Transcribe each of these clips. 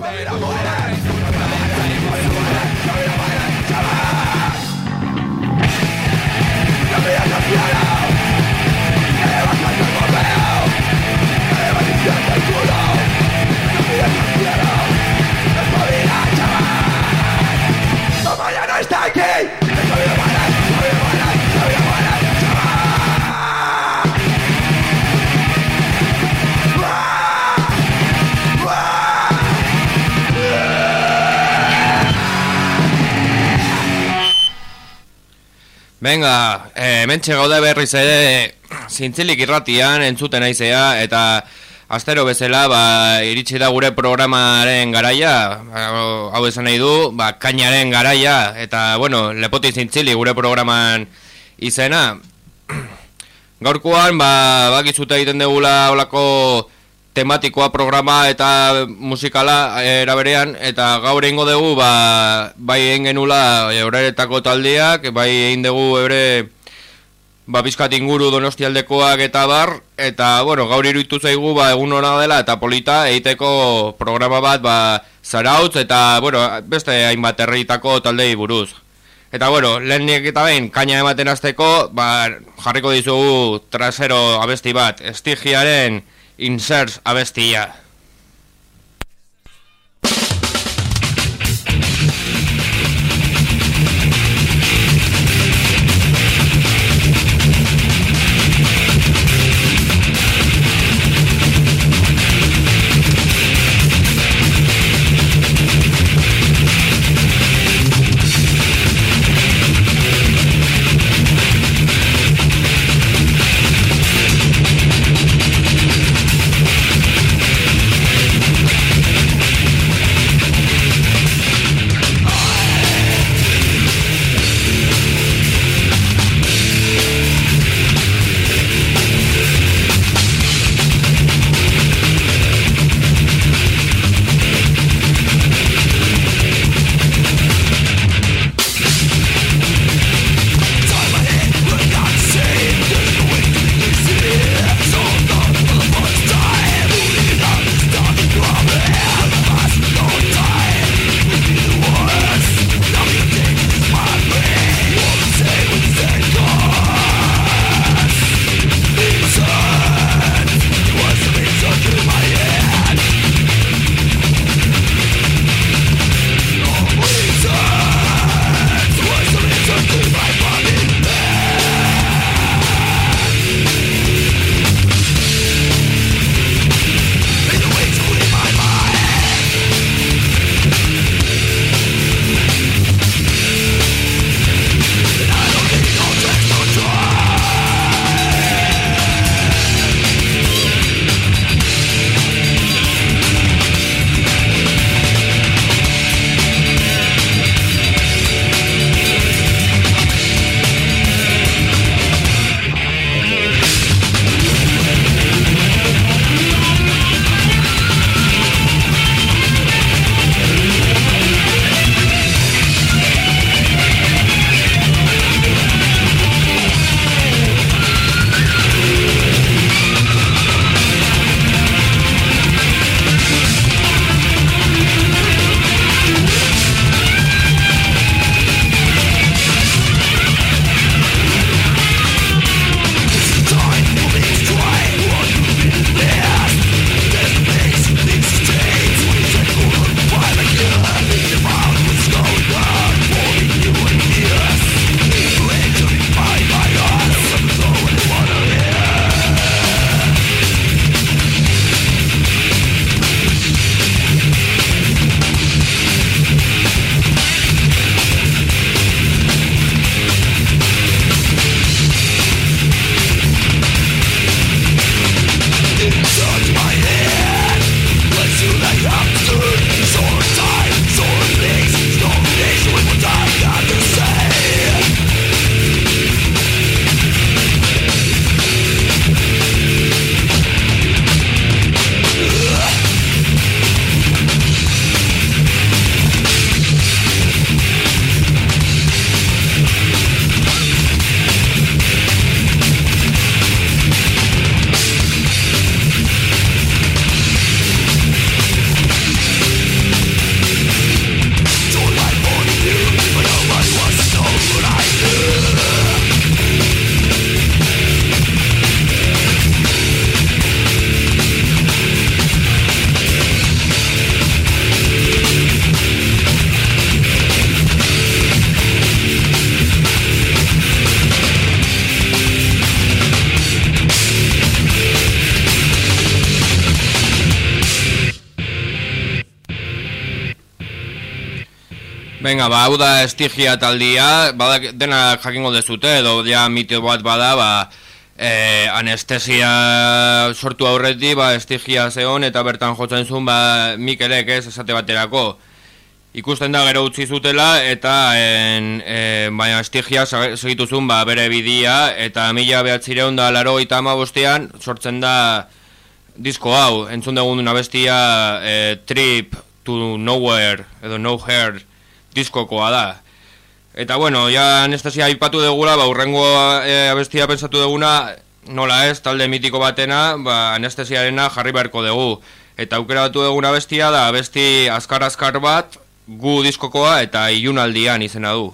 best, man. Venga, eh, mentxe gaude berriz ere zintzilik irratian entzuten aizea eta astero bezala ba, iritsi da gure programaren garaia, hau esan nahi du, ba, kainaren garaia eta bueno, lepoti zintzili gure programan izena. Gaurkoan, ba, bakizute egiten degula olako tematikoa programa eta musikala eraberean eta gaur eingo dugu ba, bai egin genula eureretako taldeak bai egin dugu eure ba, bizkat inguru donostialdekoak eta bar eta bueno, gaur iruditu zaigu ba, egun hona dela eta polita egiteko programa bat ba, zarautz eta bueno, beste hainbat herritako taldei buruz. Eta bueno, lehen eta behin, kaina ematen azteko, ba, jarriko dizugu trasero abesti bat, estigiaren inserts abestia. Ba, hau da estigia taldia, bada, dena jakingo dezute, edo ja mito bat bada, ba, e, anestesia sortu aurreti, ba, estigia zeon, eta bertan jotzen zuen, ba, Mikelek ez esate baterako. Ikusten da gero utzi zutela, eta en, e, baina estigia segitu zuen, ba, bere bidia, eta mila behatzireun da laro eta bostean, sortzen da disko hau, entzun dugun una bestia e, Trip to Nowhere, edo Nowhere diskokoa da. Eta bueno, ja anestesia aipatu degula, ba, urrengo e, abestia pensatu deguna, nola ez, talde mitiko batena, ba, anestesiarena jarri beharko dugu. Eta aukera batu deguna bestia da, besti azkar-azkar bat, gu diskokoa eta ilunaldian izena du.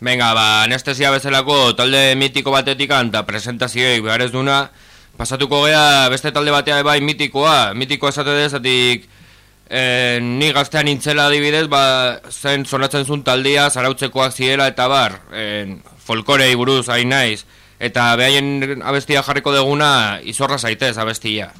Venga, ba, anestesia bezalako talde mitiko batetik eta presentazioik behar ez duna, pasatuko gea beste talde batea bai mitikoa, mitikoa esate dezatik e, ni gaztean intzela adibidez, ba, zen sonatzen zuen taldia zarautzekoak ziela eta bar, e, folkorei buruz hain naiz, eta behaien abestia jarriko deguna izorra zaitez abestia.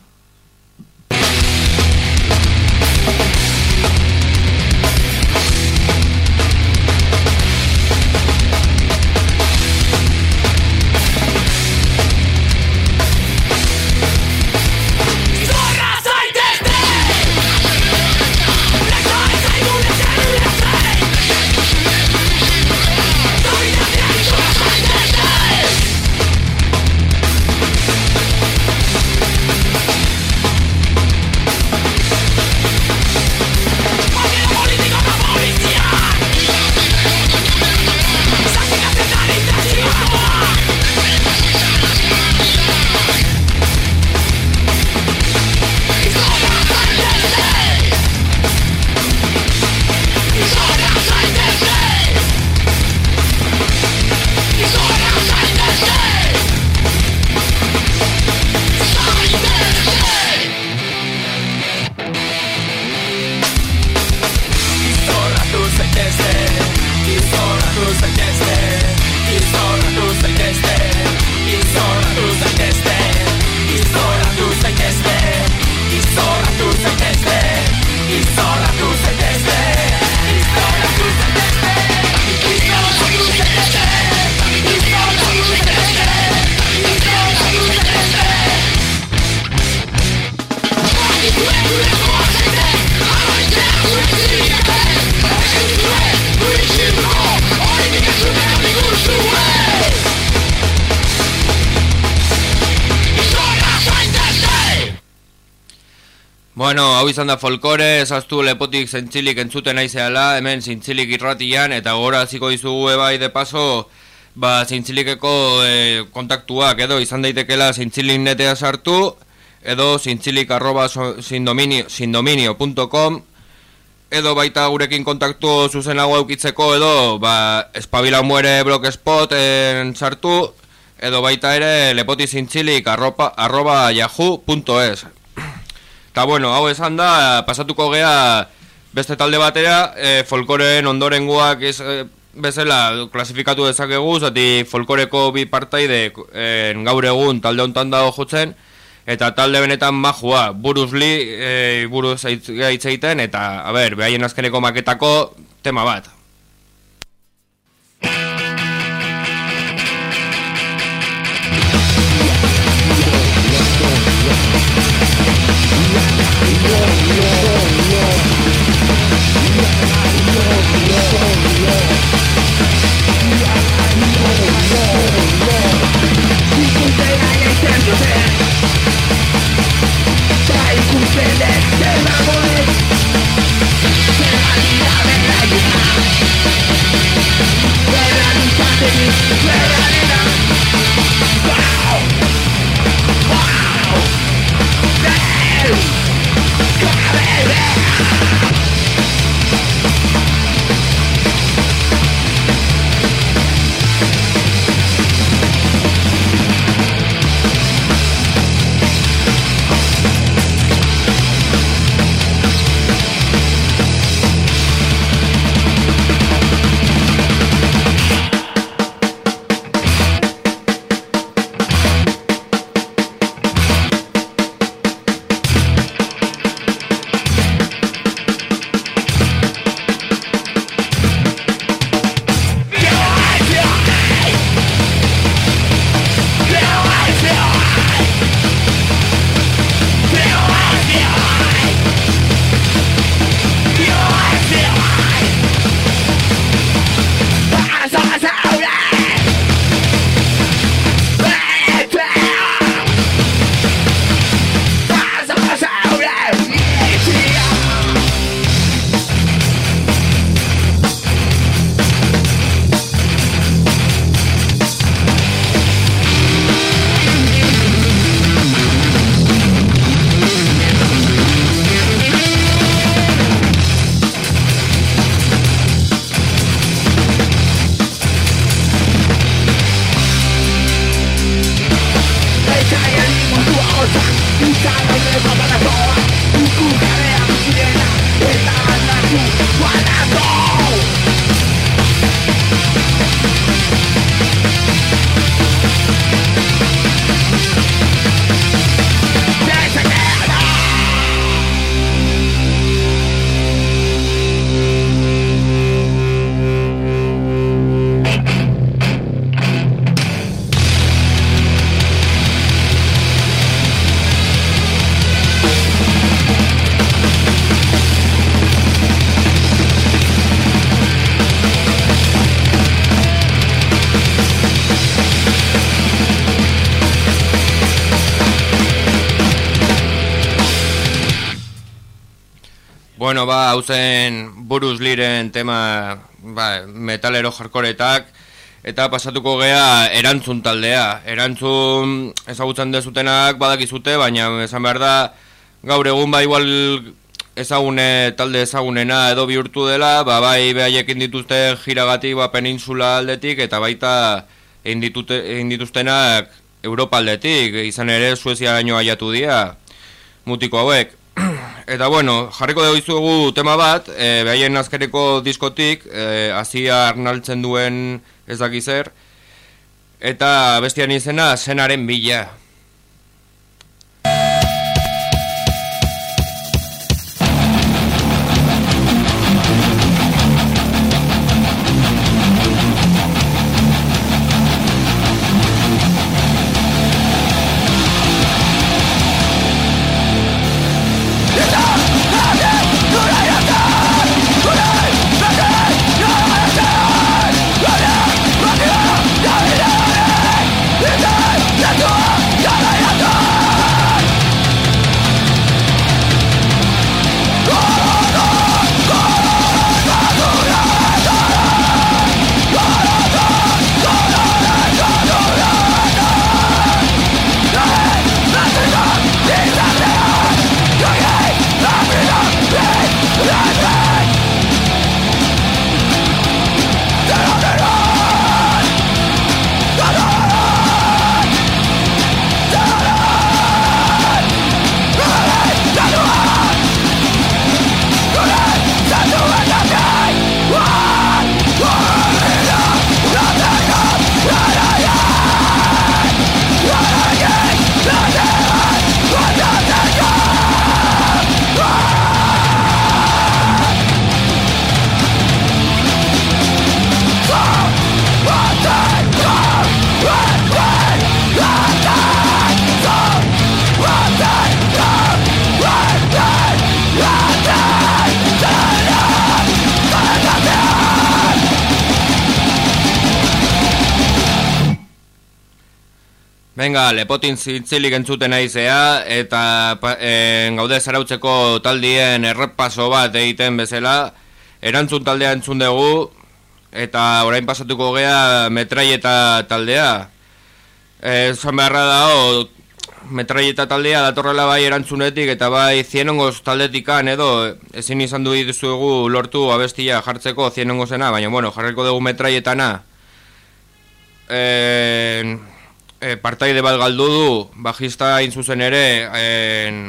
Bueno, hau izan da folkore, ezaztu lepotik zentzilik entzuten aizeala, hemen zintzilik irratian, eta gora ziko izugu ebai de paso, ba, zintzilikeko e, kontaktuak, edo izan daitekela zintzilik netea sartu, edo zintzilik arroba sindominio.com, edo baita gurekin kontaktu zuzen hau eukitzeko, edo, ba, espabila muere blogspot sartu, edo baita ere lepotizintzilik arroba, arroba yahoo.es Eta bueno, hau esan da, pasatuko gea beste talde batera, e, folkoren ondorenguak ez, e, bezala klasifikatu dezakegu, zati folkoreko bi partaide e, gaur egun talde hontan dago jotzen, eta talde benetan majua, buruz li, e, buruz egiten, eta, a ber, behaien azkeneko maketako tema bat. Bueno, buruz liren tema ba, metalero jarkoretak eta pasatuko gea erantzun taldea. Erantzun ezagutzen dezutenak badakizute, baina esan behar da gaur egun ba igual ezagune talde ezagunena edo bihurtu dela, ba, bai behaiekin dituzte jiragatik ba, peninsula aldetik eta baita egin dituztenak Europa aldetik, izan ere Suezia gaino aiatu dira mutiko hauek. Eta bueno, jarriko dugu izugu tema bat, e, behaien azkereko diskotik, e, azia arnaltzen duen ez dakizer, eta bestian izena, zenaren bila. Venga, lepotin zintzilik entzuten aizea, eta en, gaude zarautzeko taldien errepaso bat egiten bezala, erantzun taldea entzun dugu, eta orain pasatuko gea metraieta taldea. E, zan beharra da, o, metraieta taldea datorrela bai erantzunetik, eta bai zienongoz taldetikan edo, ezin izan du iduzugu lortu abestia jartzeko zienongozena, baina bueno, jarriko dugu metraietana. Eee e, partaide bat galdu du, bajista hain zuzen ere, en,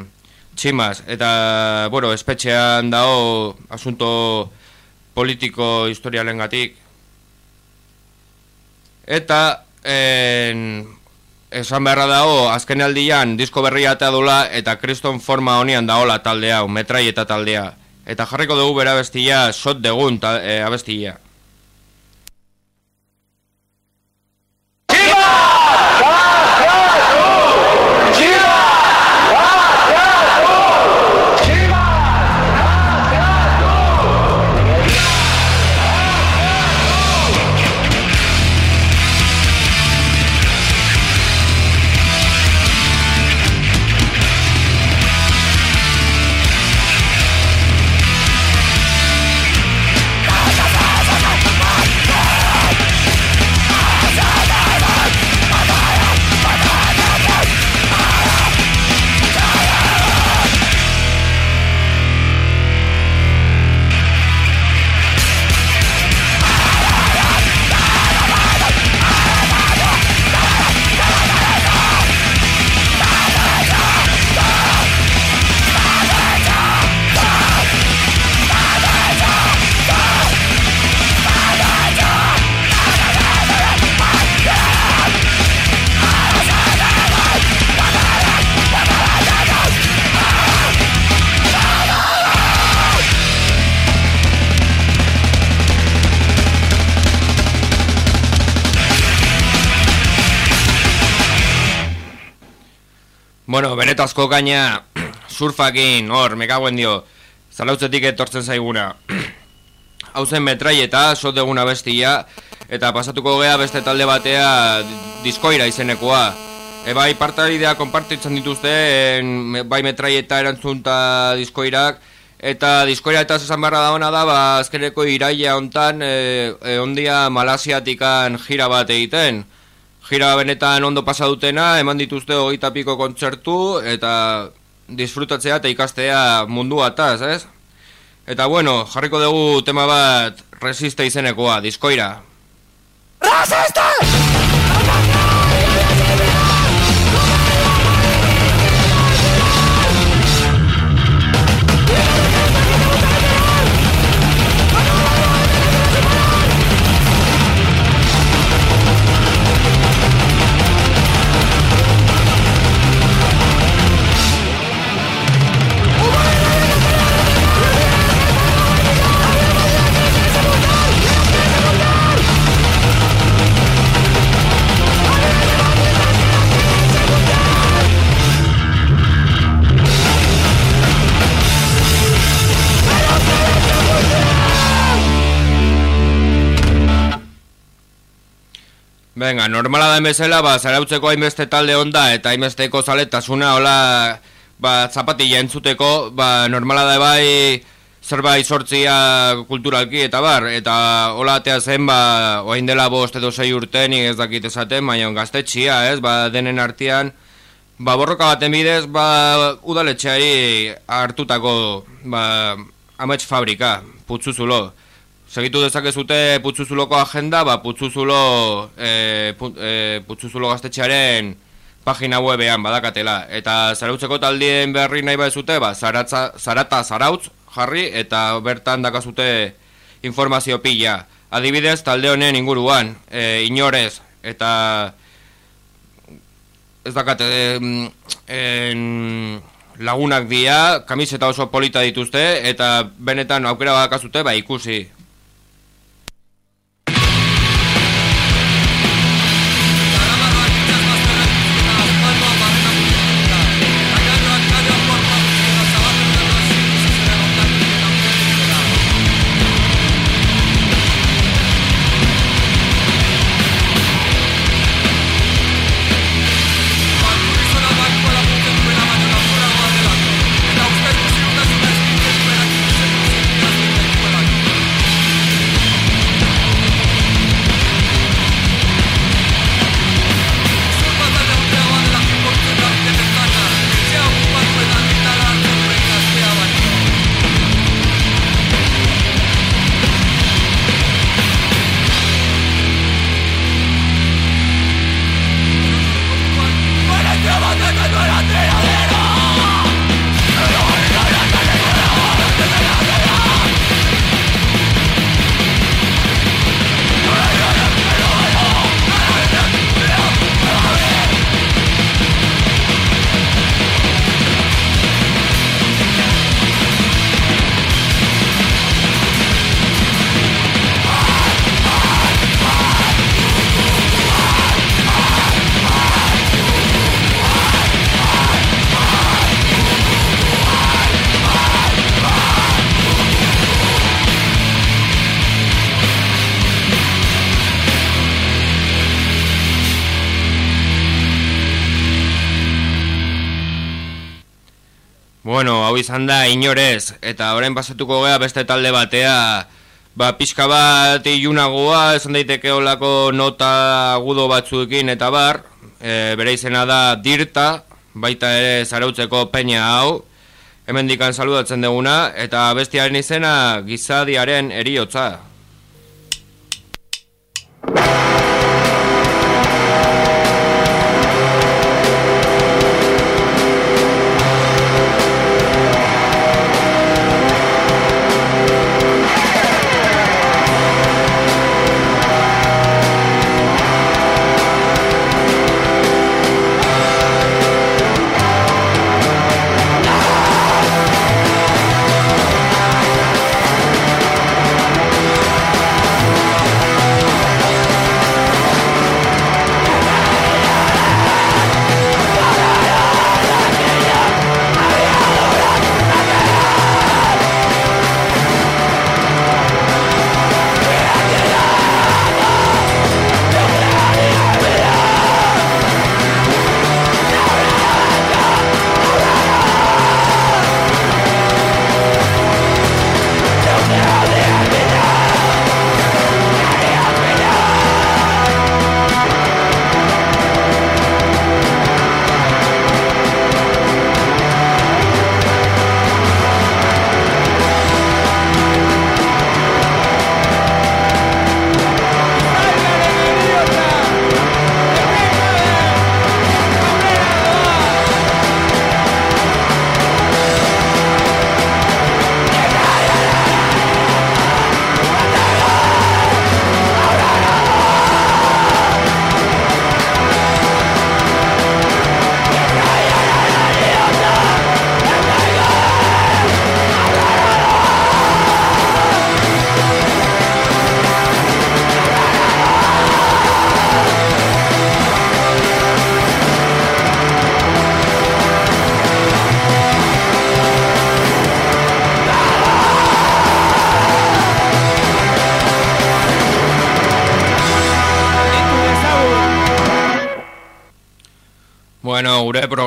tximaz, eta, bueno, espetxean dao asunto politiko historialen gatik. Eta, en, esan beharra dago, azken aldian, disko berria eta dula, eta kriston forma honian daola taldea, metrai eta taldea. Eta jarriko dugu bera bestia, sot degun ta, e, abestia. Benetazko gaina surfakin, hor, mekaguen dio, zalautzetik etortzen zaiguna. Hau zen metrai eta sotdeguna bestia, eta pasatuko gea beste talde batea diskoira izenekoa. E bai, partaidea konpartitzen dituzte, en, bai metrai eta erantzunta diskoirak, eta diskoira eta zesan barra da hona da, ba, azkeneko iraia hontan, e, e, ondia malasiatikan jira bat egiten. Gira benetan ondo pasa dutena, eman dituzte hogeita piko kontzertu, eta disfrutatzea eta ikastea mundu ataz, ez? Eta bueno, jarriko dugu tema bat resiste izenekoa, diskoira. Resiste! Venga, normala da bezala, ba, zarautzeko hainbeste talde onda eta hainbesteko zaletasuna, hola, ba, zapatilla entzuteko, ba, normala da bai zerbait sortzia kulturalki eta bar, eta hola atea zen, ba, oain dela bost edo zei urten, ez dakit esaten, baina gaztetxia, ez, ba, denen artean, ba, borroka baten bidez, ba, udaletxeari hartutako, ba, amets fabrika, putzuzulo, Segitu dezakezute putzuzuloko agenda, ba, putzuzulo, e, put, e, putzuzulo gaztetxearen pagina webean badakatela. Eta zarautzeko taldien berri nahi zute, ba, zaratza, zarata zarautz jarri eta bertan dakazute informazio pila. Adibidez, talde honen inguruan, e, inorez, eta ez dakate, en, lagunak dia, kamiseta oso polita dituzte, eta benetan aukera badakazute, ba, ikusi, izan da inorez, eta orain pasatuko gea beste talde batea, ba, pixka bat ilunagoa, esan daiteke olako nota agudo batzuekin eta bar, e, bere izena da dirta, baita ere zarautzeko peña hau, hemen dikan saludatzen duguna, eta bestiaren izena gizadiaren eriotza.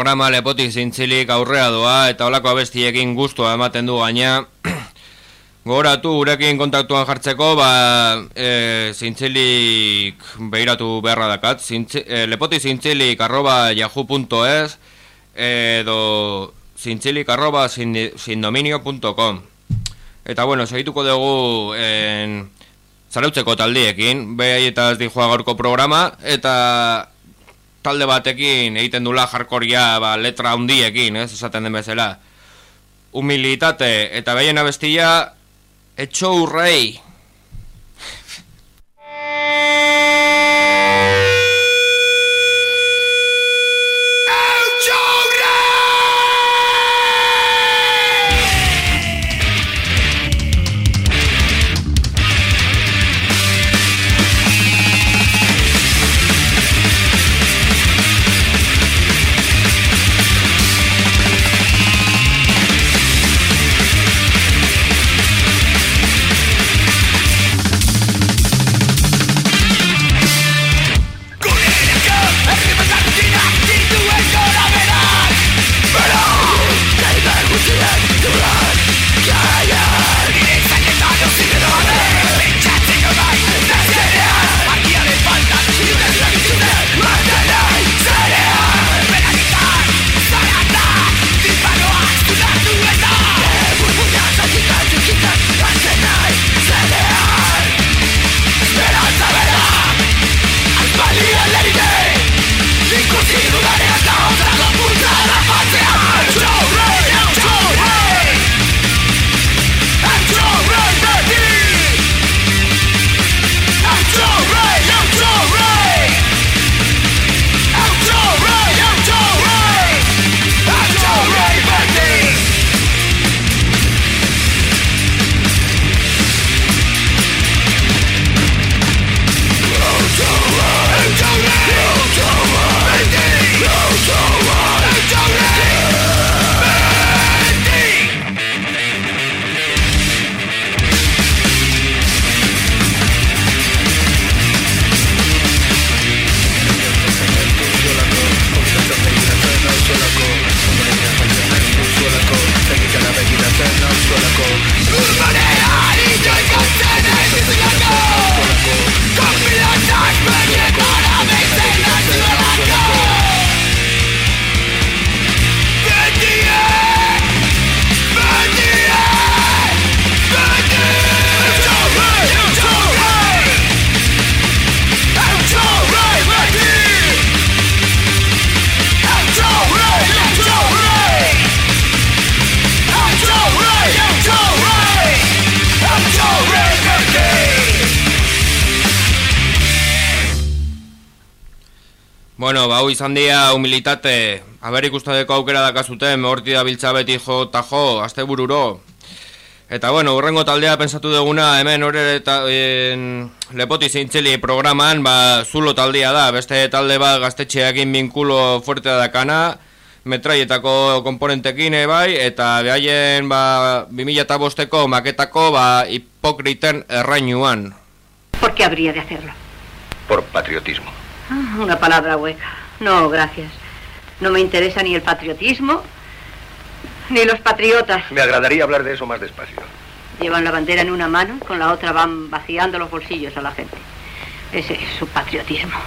Programa lepotik zintzilik aurrea doa eta olako abestiekin guztua ematen du gaina. Gogoratu gurekin kontaktuan jartzeko, ba, e, zintzilik behiratu beharra dakat, zintzi, e, lepoti zintzilik arroba yahoo.es edo zintzilik arroba sindominio.com Eta bueno, segituko dugu en, zarautzeko taldiekin, behi eta ez di gaurko programa, eta talde batekin egiten dula jarkoria ba, letra hundiekin, ez, esaten den bezala. Humilitate eta behien abestia, etxo urrei. Ba, izan dia humilitate, haber ikustadeko aukera dakazuten, horti da biltza beti jo eta jo, azte bururo. Eta bueno, urrengo taldea pensatu duguna, hemen hori eta en, lepoti zintzili programan, ba, zulo taldea da, beste talde bat gaztetxeakin binkulo fuerte dakana, metraietako komponentekin bai, eta behaien ba, 2005ko maketako ba, hipokriten errainuan. ¿Por qué habría de hacerlo? Por patriotismo. Ah, una palabra hueca. No, gracias. No me interesa ni el patriotismo, ni los patriotas. Me agradaría hablar de eso más despacio. Llevan la bandera en una mano, con la otra van vaciando los bolsillos a la gente. Ese es su patriotismo.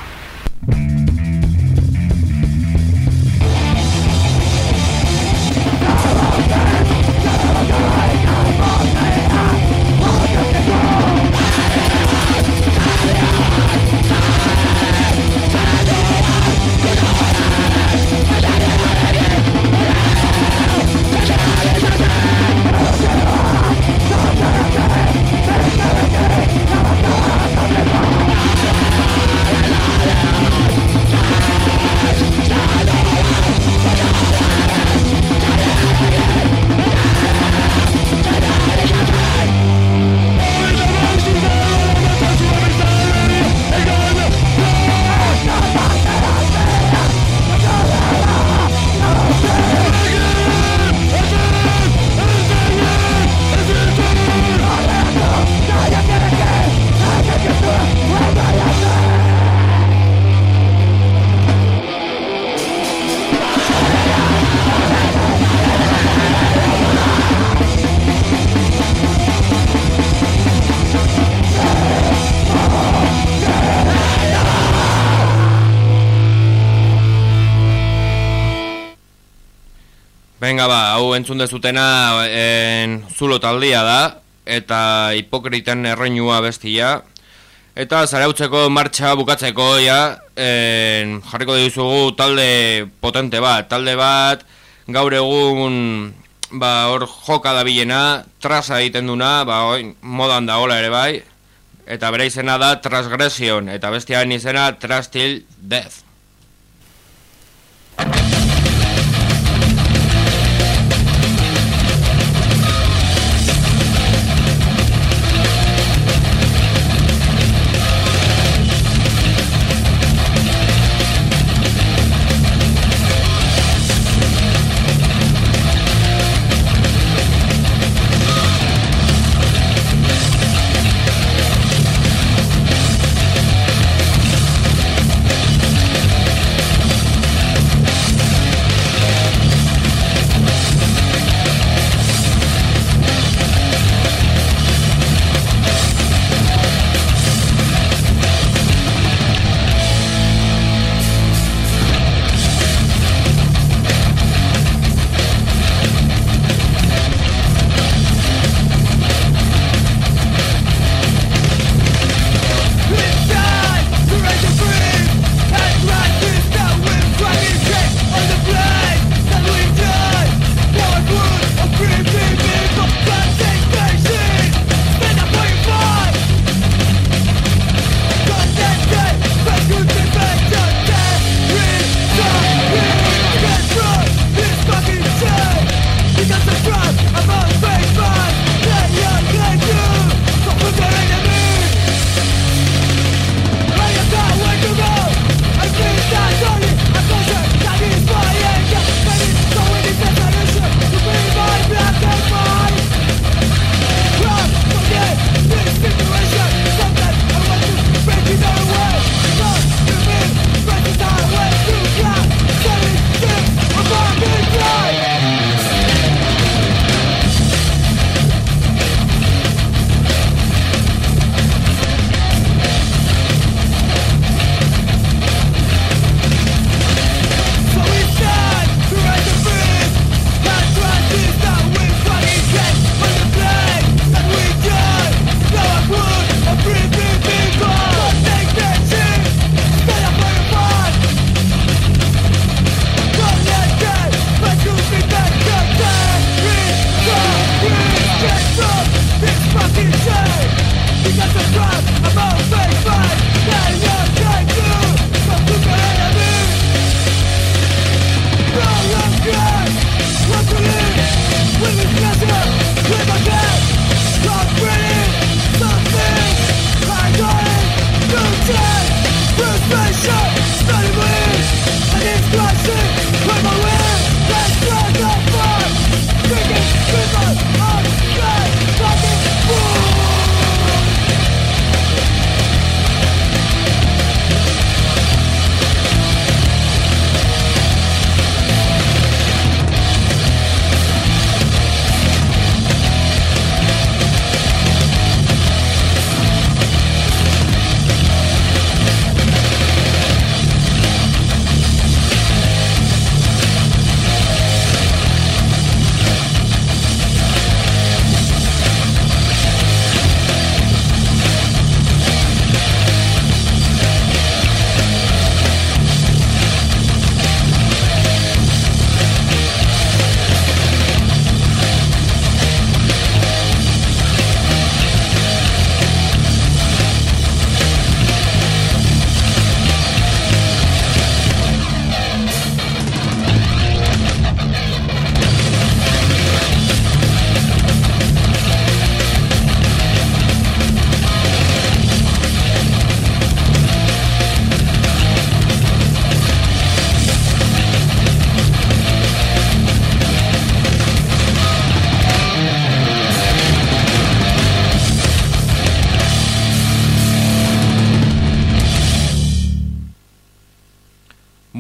Entzun dezutena en, zulo taldia da, eta hipokriten erreinua bestia. Eta zarautzeko martxa bukatzeko, ja, en, jarriko dizugu talde potente bat. Talde bat, gaur egun, ba, hor joka da bilena, traza egiten duna, ba, oi, modan da hola ere bai. Eta bere izena da transgresion, eta bestiaren izena trastil death.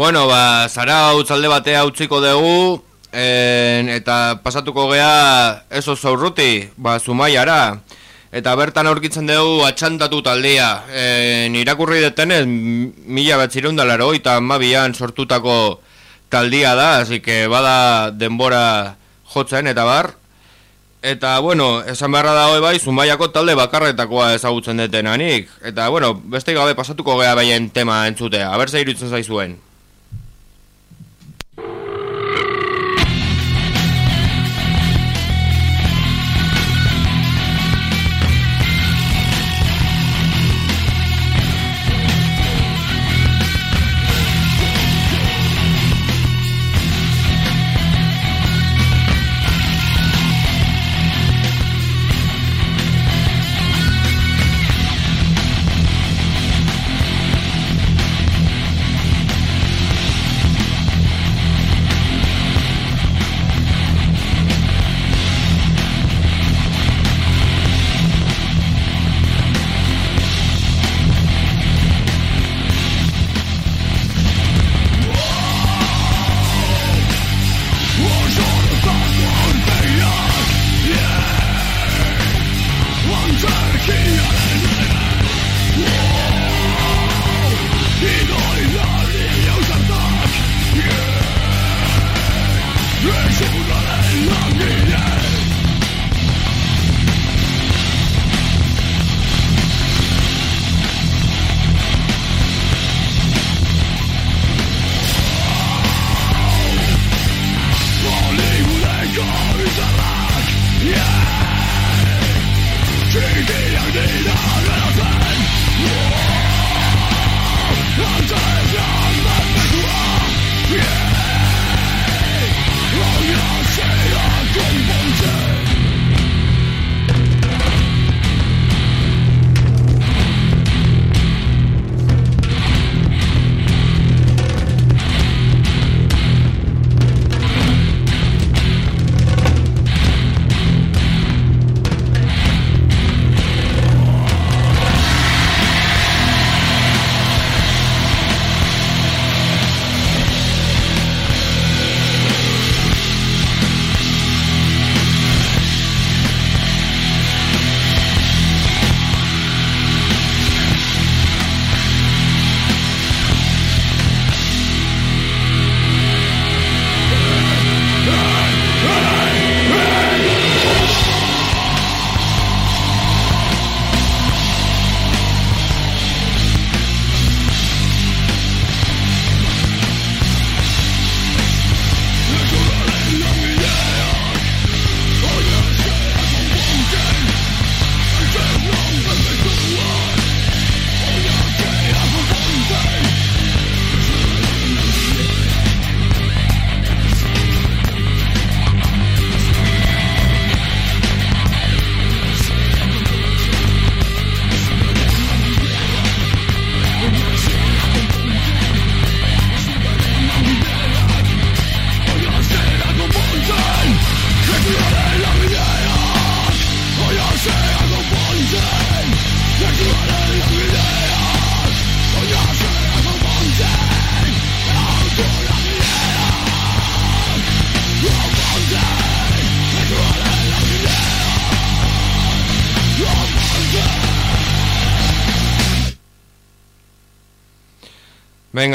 Bueno, ba, zara utzalde batea utziko dugu, en, eta pasatuko gea eso zaurruti, ba, zumaiara. Eta bertan aurkitzen dugu atxantatu taldea. En, irakurri detenez, mila batzirundalaro, eta mabian sortutako taldia da, así que bada denbora jotzen eta bar. Eta, bueno, esan beharra dago bai, zumaiako talde bakarretakoa ezagutzen detenanik. Eta, bueno, beste gabe pasatuko gea behien tema entzutea. Aber ze irutzen zaizuen.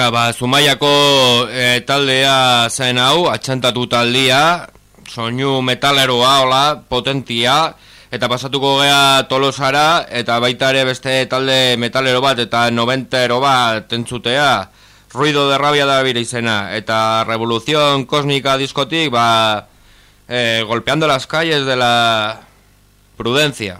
Venga, ba, Zumaiako e, taldea zen hau, atxantatu taldea, soinu metaleroa, hola, potentia, eta pasatuko gea tolosara, eta baita ere beste talde metalero bat, eta noventero bat entzutea, ruido de rabia da bire izena, eta revolución kosmika diskotik, ba, e, golpeando las calles de la prudencia.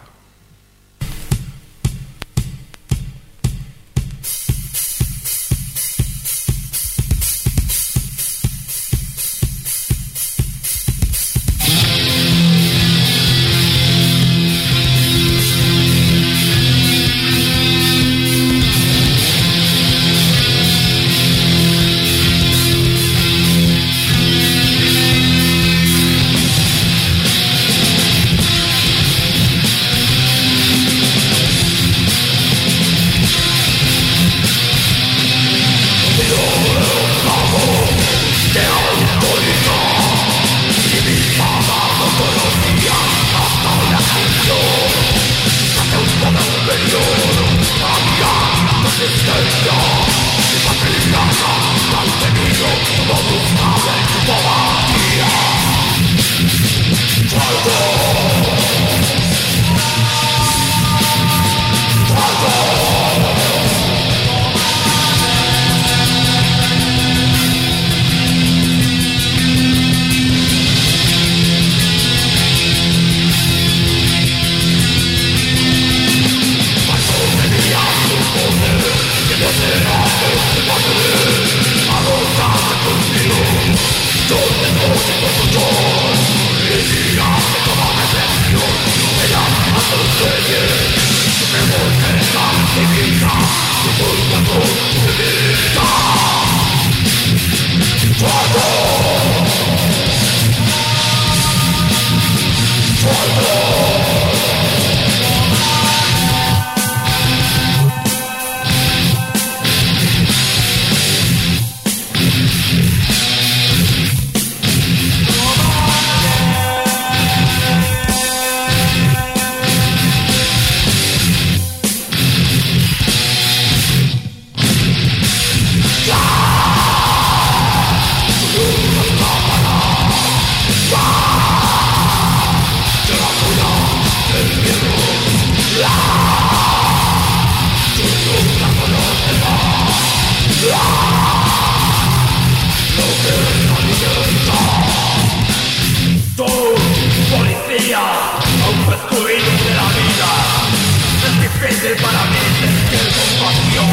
día aún escurrido de la vida Es difícil para mí sentir compasión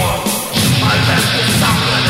Al ver tu sangre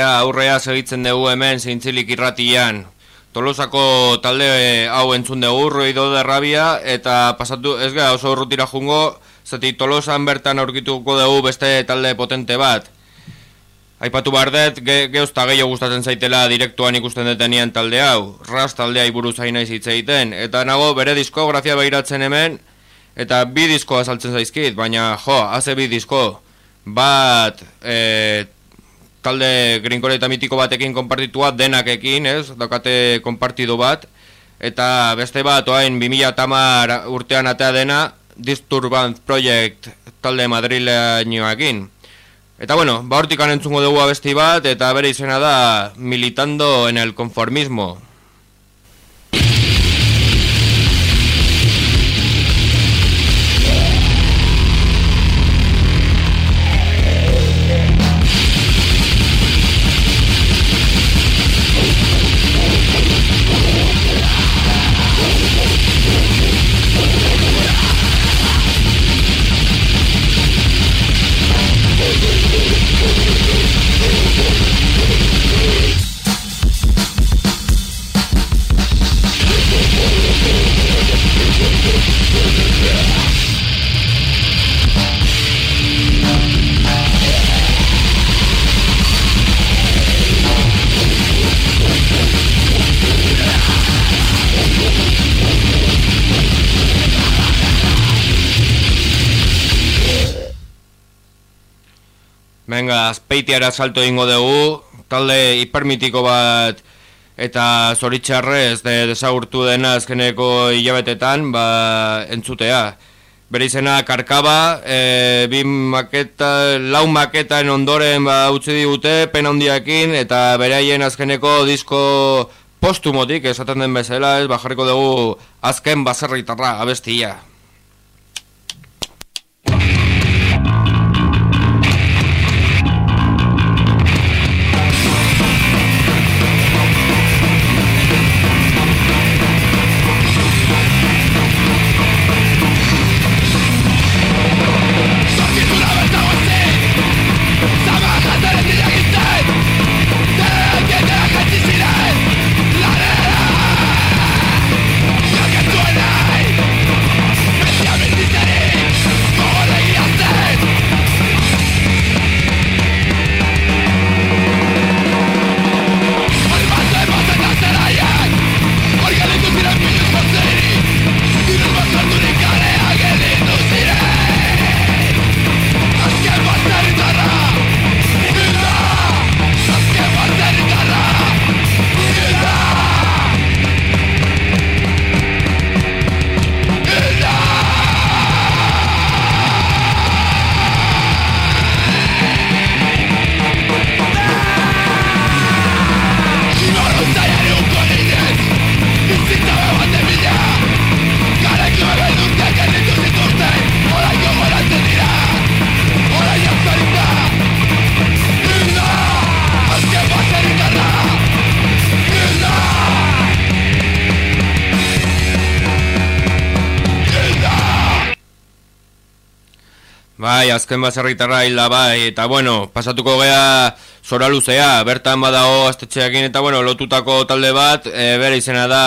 Aurrea, aurrea segitzen dugu hemen zintzilik irratian. Tolosako talde eh, hau entzun dugu ruido de rabia eta pasatu ez gara oso urrutira jungo zati tolosan bertan aurkituko dugu beste talde potente bat. Aipatu bardet, ge, geuzta gehiago gustatzen zaitela direktuan ikusten detenian talde hau. Ras taldea iburu zaina egiten. Eta nago bere diskografia behiratzen hemen eta bi disko azaltzen zaizkit, baina jo, haze bi disko. Bat, e, talde grinkore eta mitiko batekin konpartitua denakekin, ez? Dakate konpartidu bat. Eta beste bat, oain 2000 tamar urtean atea dena, Disturbance Project talde madrileñoakin. Eta bueno, ba hortik anentzungo dugu abesti bat, eta bere izena da Militando en el Conformismo. Venga, azpeitiara salto ingo dugu, talde hipermitiko bat eta zoritxarrez de, desagurtu dena azkeneko hilabetetan ba, entzutea. Bere izena karkaba, e, bi maketa, lau maketaen ondoren ba, utzi digute, pena hondiakin, eta beraien azkeneko disko postumotik, esaten den bezala, ez, bajarriko dugu azken baserritarra abestia. Bai, azken baserritarra hilda bai, eta bueno, pasatuko gea zora luzea, bertan badago astetxeakin, eta bueno, lotutako talde bat, e, bere izena da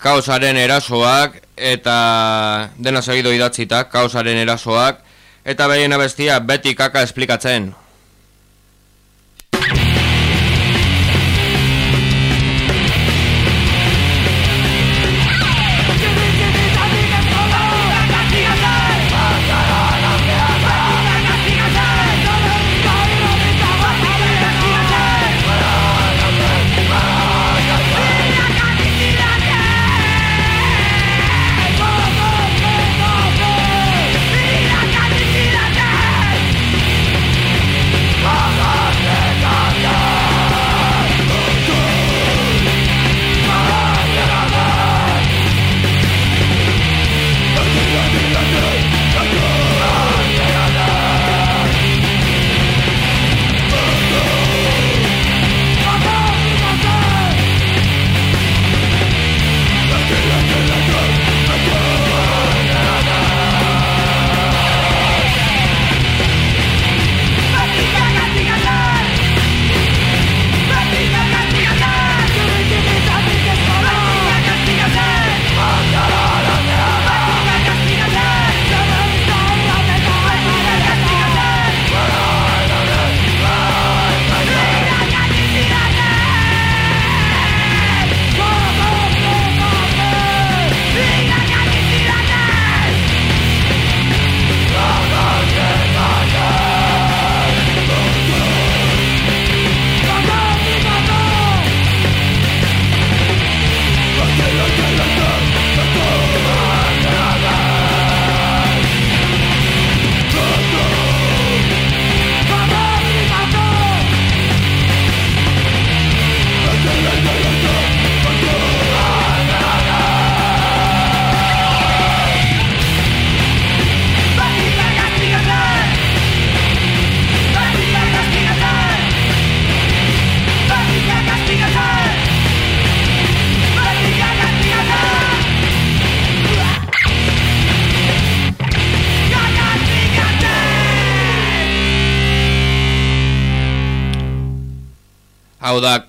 kaosaren erasoak, eta dena segido idatzita, kaosaren erasoak, eta behien abestia beti kaka esplikatzen.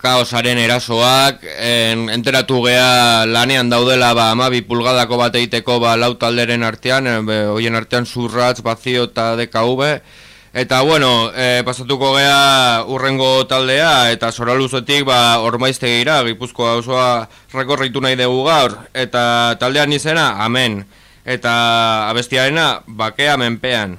Kaosaren erasoak, en, enteratu gea lanean daudela ba, amabi pulgadako bat egiteko ba, lau talderen artean, hoien artean zurratz, bazio eta DKV. Eta bueno, e, pasatuko gea urrengo taldea eta zoraluzetik ba, ormaizte gira, gipuzkoa osoa rekorritu nahi dugu gaur. Eta taldean izena, amen. Eta abestiarena, bakea menpean.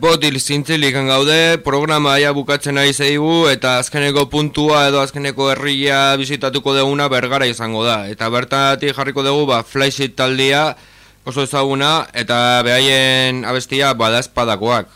Lepotil zintzilikan gaude, programa aia bukatzen ari zeigu eta azkeneko puntua edo azkeneko herria bizitatuko deguna bergara izango da. Eta bertatik jarriko dugu ba, flysheet taldia oso ezaguna eta behaien abestia badazpadakoak.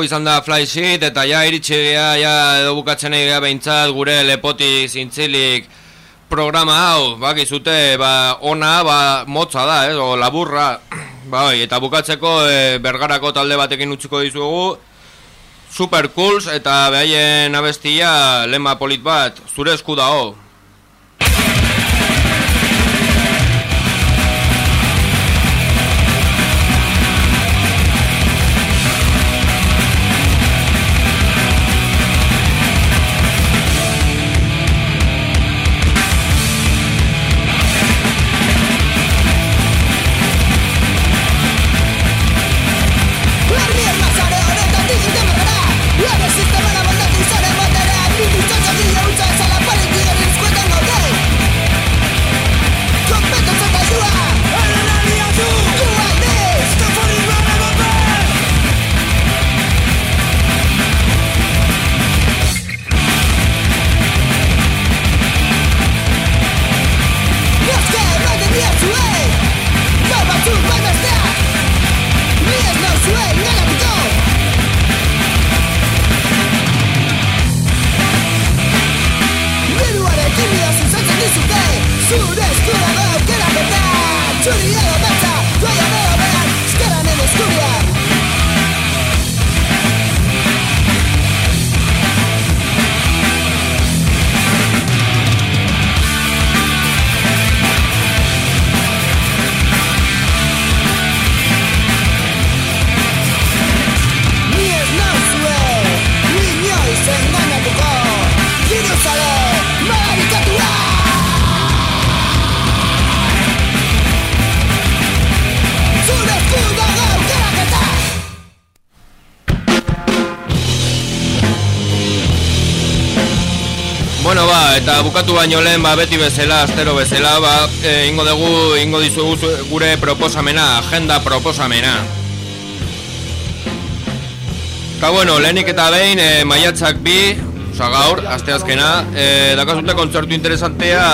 Hau izan da fly sheet eta ja iritsi gea, ja edo bukatzen egia behintzat gure lepoti zintzilik programa hau, baki zute, ba, ona, ba, motza da, eh, o laburra, bai, eta bukatzeko e, bergarako talde batekin utziko dizugu, super cools eta behaien abestia, lema polit bat, zure esku da, bukatu baino lehen ba, beti bezala, astero bezala, ba, e, ingo dugu, ingo dizugu gure proposamena, agenda proposamena. Eta bueno, lehenik eta behin, e, maiatzak bi, oza gaur, asteazkena, e, dakazute kontzertu interesantea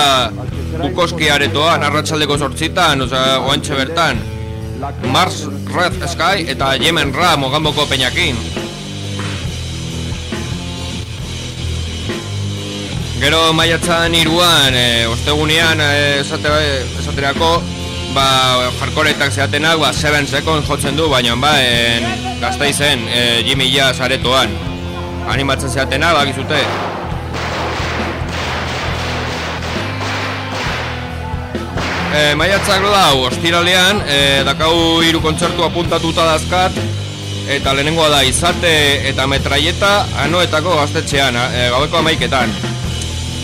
Bukoski aretoan, arratsaldeko sortzitan, oza, oantxe bertan, Mars Red Sky eta Yemen Ra mogamboko peñakin. Gero maiatzan iruan, e, ostegunean, e, esate, esaterako, ba, jarkoretak zeatenak, ba, 7 seconds jotzen du, baina ba, en, gaztaizen, e, Jimmy Jazz aretoan. Animatzen zeatenak, ba, gizute. E, maiatzak lau, ostiralean, e, dakau hiru kontzertu apuntatuta dazkat, eta lehenengoa da izate eta metraieta anoetako gaztetxean, e, gaueko amaiketan.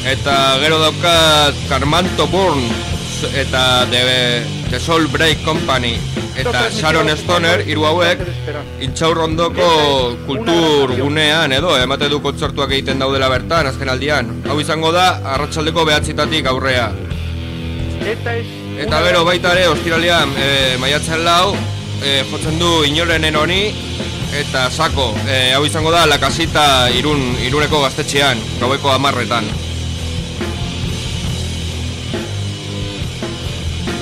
Eta gero daukat Carmanto Burn eta The, The Soul Break Company eta Sharon Stoner hiru hauek intxaurrondoko kultur gunean edo emate du kontzertuak egiten daudela bertan azken aldian. Hau izango da arratsaldeko behatzitatik aurrea. Eta gero baita ere ostiralean e, maiatzen lau e, jotzen du inorenen honi eta sako. E, hau izango da la casita irun, iruneko gaztetxean, gaueko amarretan.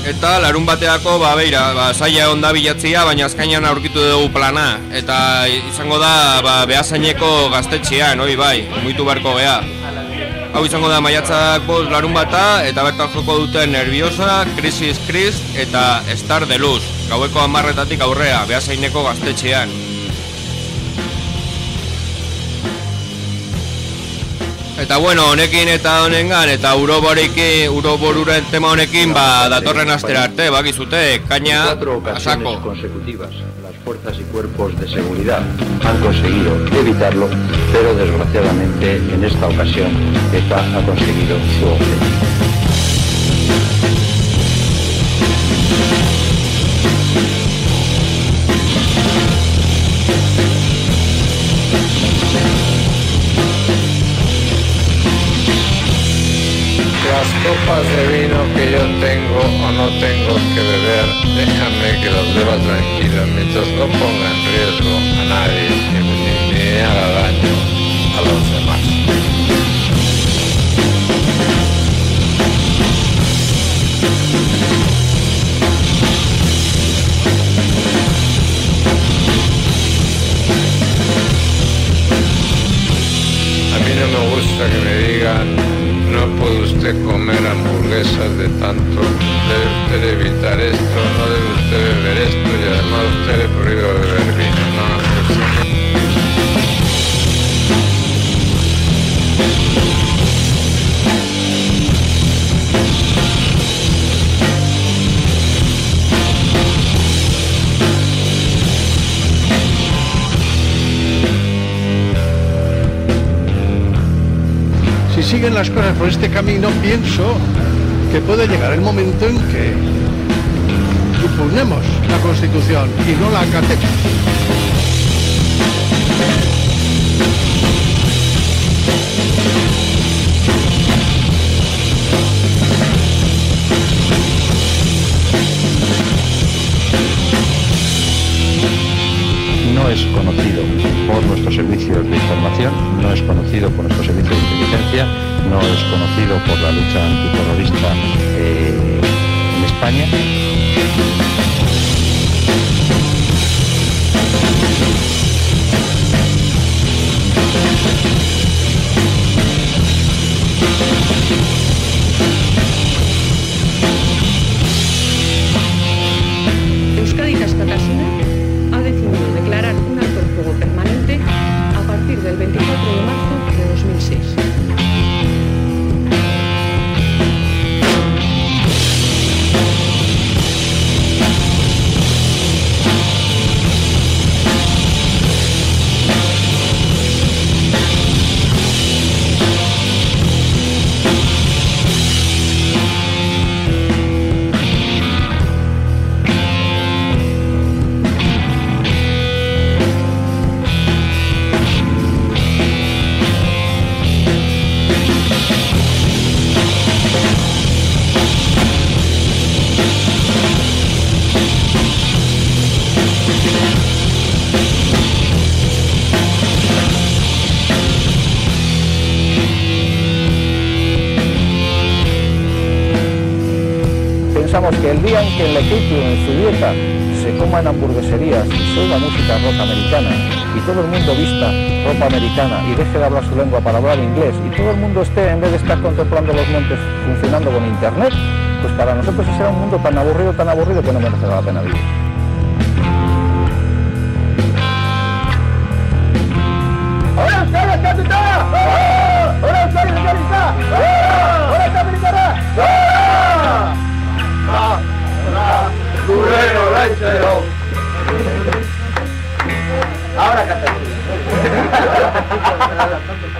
Eta larun bateako, ba, beira, ba, zaila onda bilatzia, baina azkainan aurkitu dugu plana. Eta izango da, ba, behazaineko gaztetxean, oi bai, muitu beharko beha. Hau izango da maiatzak boz larun bata, eta bertan joko duten Nerviosa, Crisis Chris eta Star de Luz. Gaueko amarretatik aurrea, behazaineko gaztetxean. Eta bueno, honekin eta honengan eta uroboriki, uroboruren tema honekin ba datorren astera arte, bakizute, kaina asako. consecutivas, las fuerzas y cuerpos de seguridad han conseguido evitarlo, pero desgraciadamente en esta ocasión ETA ha conseguido su objetivo. Copas de vino que yo tengo o no tengo que beber, déjame que los beba tranquilos mientras no ponga riesgo a nadie usted comer hamburguesas de tanto, debe usted evitar esto, no debe usted beber esto y además usted le prohíbe beber vino. No, no, siguen las cosas por este camino, pienso que puede llegar el momento en que impugnemos la Constitución y no la acatemos. no es conocido por nuestros servicios de información, no es conocido por nuestros servicios de inteligencia, no es conocido por la lucha antiterrorista eh, en España. Euskadi Askatasuna desde el 24 y todo el mundo vista ropa americana y deje de hablar su lengua para hablar inglés y todo el mundo esté, en vez de estar contemplando los montes funcionando con internet, pues para nosotros ese será un mundo tan aburrido, tan aburrido que no merece la pena vivir. ¡Hola, ahora Cataluña.